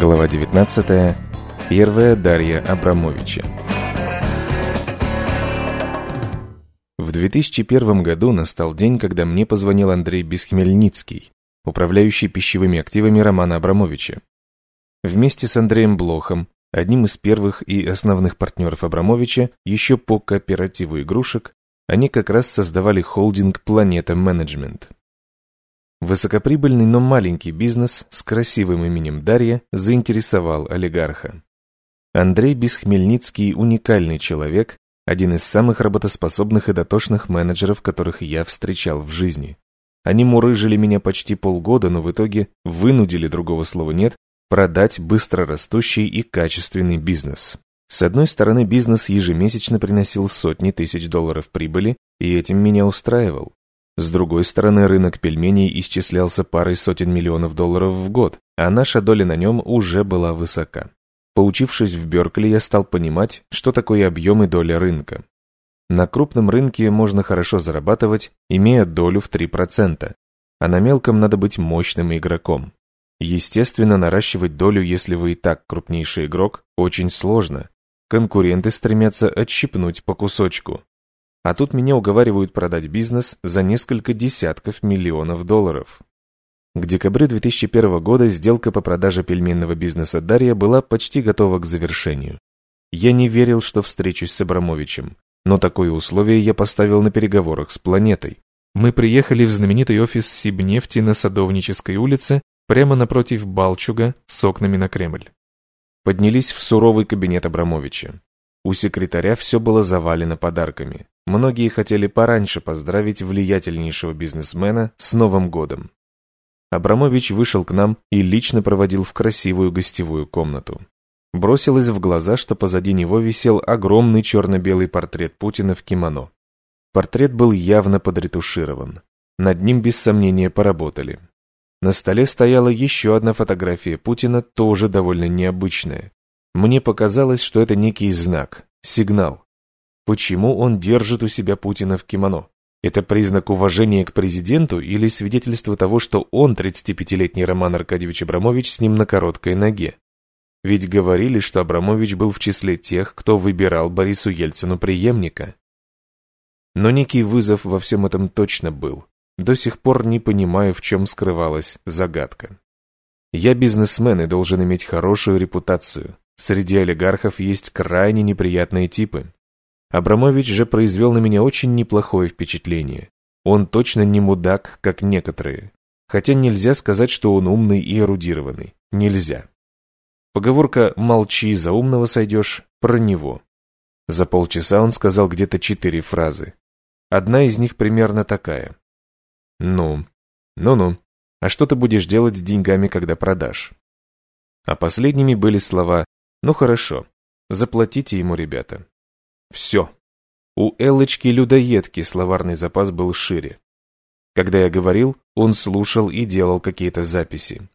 Глава 19. Первая Дарья Абрамовича. В 2001 году настал день, когда мне позвонил Андрей Бесхмельницкий, управляющий пищевыми активами Романа Абрамовича. Вместе с Андреем Блохом, одним из первых и основных партнеров Абрамовича, еще по кооперативу игрушек, они как раз создавали холдинг «Планета Менеджмент». Высокоприбыльный, но маленький бизнес с красивым именем Дарья заинтересовал олигарха. Андрей Бесхмельницкий – уникальный человек, один из самых работоспособных и дотошных менеджеров, которых я встречал в жизни. Они мурыжили меня почти полгода, но в итоге вынудили, другого слова нет, продать быстро растущий и качественный бизнес. С одной стороны, бизнес ежемесячно приносил сотни тысяч долларов прибыли, и этим меня устраивал. С другой стороны, рынок пельменей исчислялся парой сотен миллионов долларов в год, а наша доля на нем уже была высока. Поучившись в Беркли, я стал понимать, что такое объем и доля рынка. На крупном рынке можно хорошо зарабатывать, имея долю в 3%, а на мелком надо быть мощным игроком. Естественно, наращивать долю, если вы и так крупнейший игрок, очень сложно. Конкуренты стремятся отщипнуть по кусочку, а тут меня уговаривают продать бизнес за несколько десятков миллионов долларов. К декабрю 2001 года сделка по продаже пельменного бизнеса Дарья была почти готова к завершению. Я не верил, что встречусь с Абрамовичем, но такое условие я поставил на переговорах с планетой. Мы приехали в знаменитый офис Сибнефти на Садовнической улице, прямо напротив Балчуга, с окнами на Кремль. Поднялись в суровый кабинет Абрамовича. У секретаря все было завалено подарками. Многие хотели пораньше поздравить влиятельнейшего бизнесмена с Новым годом. Абрамович вышел к нам и лично проводил в красивую гостевую комнату. Бросилось в глаза, что позади него висел огромный черно-белый портрет Путина в кимоно. Портрет был явно подретуширован. Над ним без сомнения поработали. На столе стояла еще одна фотография Путина, тоже довольно необычная. Мне показалось, что это некий знак, сигнал. Почему он держит у себя Путина в кимоно? Это признак уважения к президенту или свидетельство того, что он, 35-летний Роман Аркадьевич Абрамович, с ним на короткой ноге? Ведь говорили, что Абрамович был в числе тех, кто выбирал Борису Ельцину преемника. Но некий вызов во всем этом точно был. До сих пор не понимаю, в чем скрывалась загадка. Я бизнесмен и должен иметь хорошую репутацию. Среди олигархов есть крайне неприятные типы. Абрамович же произвел на меня очень неплохое впечатление. Он точно не мудак, как некоторые. Хотя нельзя сказать, что он умный и эрудированный. Нельзя. Поговорка «молчи, за умного сойдешь» про него. За полчаса он сказал где-то четыре фразы. Одна из них примерно такая. «Ну, ну-ну, а что ты будешь делать с деньгами, когда продашь?» А последними были слова «Ну хорошо, заплатите ему, ребята». Все. У Эллочки-людоедки словарный запас был шире. Когда я говорил, он слушал и делал какие-то записи.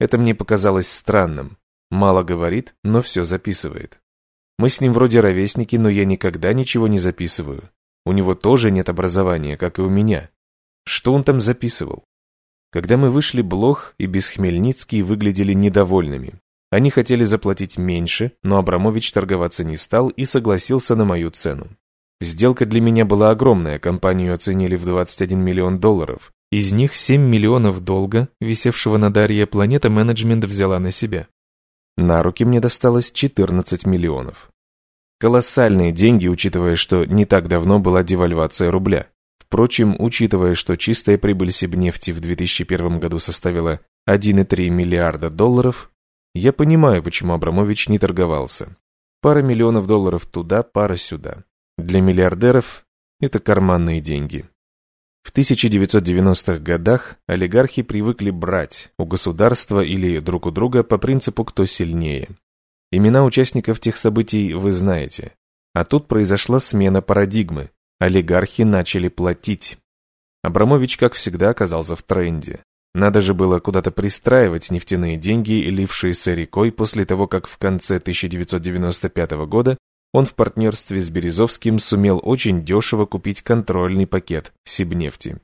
Это мне показалось странным. Мало говорит, но все записывает. Мы с ним вроде ровесники, но я никогда ничего не записываю. У него тоже нет образования, как и у меня. Что он там записывал? Когда мы вышли, Блох и Бесхмельницкий выглядели недовольными. Они хотели заплатить меньше, но Абрамович торговаться не стал и согласился на мою цену. Сделка для меня была огромная, компанию оценили в 21 миллион долларов. Из них 7 миллионов долга, висевшего на Дарье, планета менеджмент взяла на себя. На руки мне досталось 14 миллионов. Колоссальные деньги, учитывая, что не так давно была девальвация рубля. Впрочем, учитывая, что чистая прибыль Сибнефти в 2001 году составила 1,3 миллиарда долларов, я понимаю, почему Абрамович не торговался. Пара миллионов долларов туда, пара сюда. Для миллиардеров это карманные деньги. В 1990-х годах олигархи привыкли брать у государства или друг у друга по принципу «кто сильнее». Имена участников тех событий вы знаете. А тут произошла смена парадигмы. Олигархи начали платить. Абрамович, как всегда, оказался в тренде. Надо же было куда-то пристраивать нефтяные деньги, лившиеся рекой после того, как в конце 1995 года он в партнерстве с Березовским сумел очень дешево купить контрольный пакет Сибнефти.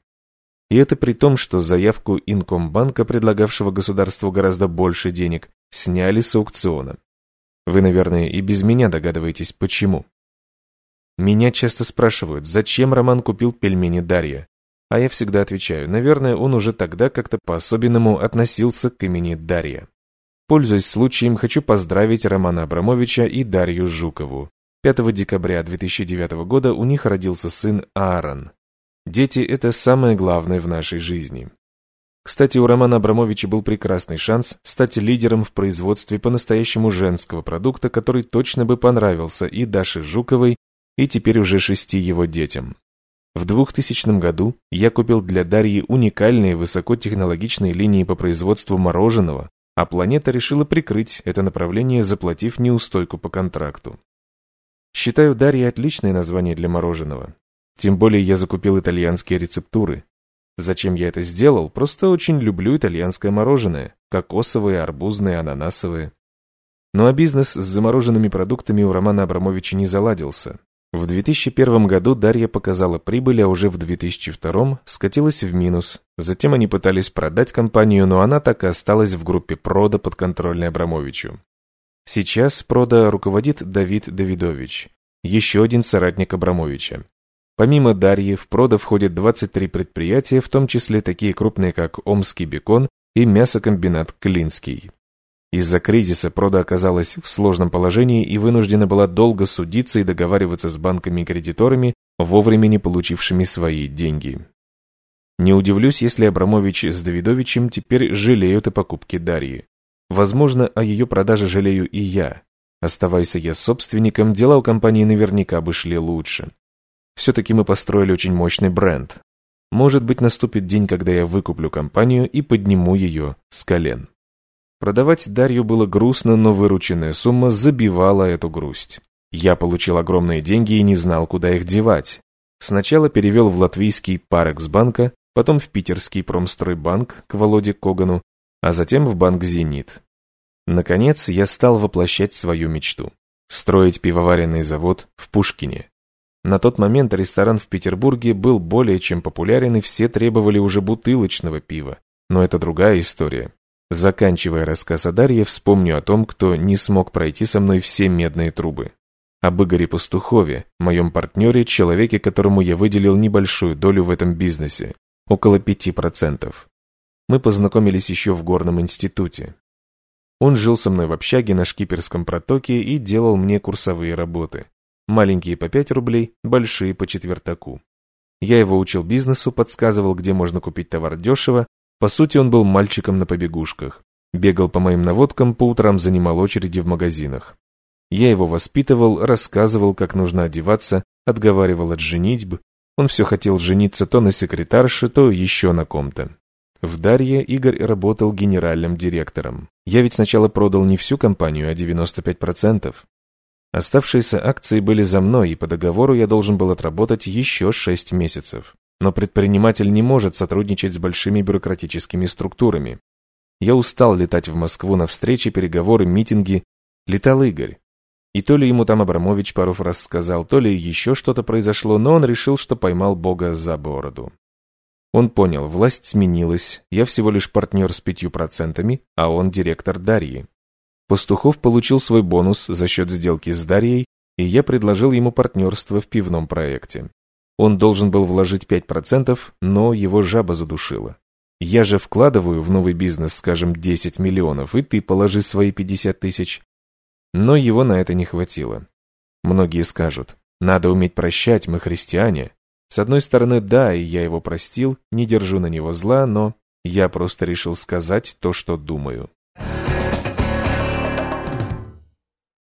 И это при том, что заявку Инкомбанка, предлагавшего государству гораздо больше денег, сняли с аукциона. Вы, наверное, и без меня догадываетесь, почему. Меня часто спрашивают, зачем Роман купил пельмени Дарья. А я всегда отвечаю, наверное, он уже тогда как-то по-особенному относился к имени Дарья. Пользуясь случаем, хочу поздравить Романа Абрамовича и Дарью Жукову. 5 декабря 2009 года у них родился сын Аарон. Дети – это самое главное в нашей жизни. Кстати, у Романа Абрамовича был прекрасный шанс стать лидером в производстве по-настоящему женского продукта, который точно бы понравился и Даше Жуковой, и теперь уже шести его детям. В 2000 году я купил для Дарьи уникальные высокотехнологичные линии по производству мороженого, а планета решила прикрыть это направление, заплатив неустойку по контракту. Считаю Дарья отличное название для мороженого. Тем более я закупил итальянские рецептуры. Зачем я это сделал? Просто очень люблю итальянское мороженое. Кокосовое, арбузное, ананасовое. Ну а бизнес с замороженными продуктами у Романа Абрамовича не заладился. В 2001 году Дарья показала прибыль, а уже в 2002 скатилась в минус. Затем они пытались продать компанию, но она так и осталась в группе Прода, подконтрольной Абрамовичу. Сейчас Прода руководит Давид Давидович, еще один соратник Абрамовича. Помимо Дарьи, в Прода входят 23 предприятия, в том числе такие крупные, как Омский бекон и мясокомбинат Клинский. Из-за кризиса Прода оказалась в сложном положении и вынуждена была долго судиться и договариваться с банками и кредиторами, вовремя не получившими свои деньги. Не удивлюсь, если Абрамович с Давидовичем теперь жалеют о покупке Дарьи. Возможно, о ее продаже жалею и я. Оставайся я собственником, дела у компании наверняка бы шли лучше. Все-таки мы построили очень мощный бренд. Может быть, наступит день, когда я выкуплю компанию и подниму ее с колен. Продавать Дарью было грустно, но вырученная сумма забивала эту грусть. Я получил огромные деньги и не знал, куда их девать. Сначала перевел в латвийский Парексбанка, потом в питерский Промстройбанк к Володе Когану, а затем в банк «Зенит». Наконец, я стал воплощать свою мечту – строить пивоваренный завод в Пушкине. На тот момент ресторан в Петербурге был более чем популярен, и все требовали уже бутылочного пива. Но это другая история. Заканчивая рассказ о Дарье, вспомню о том, кто не смог пройти со мной все медные трубы. Об Игоре Пастухове, моем партнере, человеке, которому я выделил небольшую долю в этом бизнесе, около 5%. Мы познакомились еще в горном институте. Он жил со мной в общаге на Шкиперском протоке и делал мне курсовые работы. Маленькие по 5 рублей, большие по четвертаку. Я его учил бизнесу, подсказывал, где можно купить товар дешево, по сути, он был мальчиком на побегушках. Бегал по моим наводкам, по утрам занимал очереди в магазинах. Я его воспитывал, рассказывал, как нужно одеваться, отговаривал от женитьб. Он все хотел жениться то на секретарше, то еще на ком-то. В Дарье Игорь работал генеральным директором. Я ведь сначала продал не всю компанию, а 95%. Оставшиеся акции были за мной, и по договору я должен был отработать еще 6 месяцев. Но предприниматель не может сотрудничать с большими бюрократическими структурами. Я устал летать в Москву на встречи, переговоры, митинги. Летал Игорь. И то ли ему там Абрамович пару раз сказал, то ли еще что-то произошло, но он решил, что поймал Бога за бороду. Он понял, власть сменилась, я всего лишь партнер с пятью процентами, а он директор Дарьи. Пастухов получил свой бонус за счет сделки с Дарьей, и я предложил ему партнерство в пивном проекте. Он должен был вложить 5%, но его жаба задушила. Я же вкладываю в новый бизнес, скажем, 10 миллионов, и ты положи свои 50 тысяч. Но его на это не хватило. Многие скажут, надо уметь прощать, мы христиане. С одной стороны, да, и я его простил, не держу на него зла, но я просто решил сказать то, что думаю.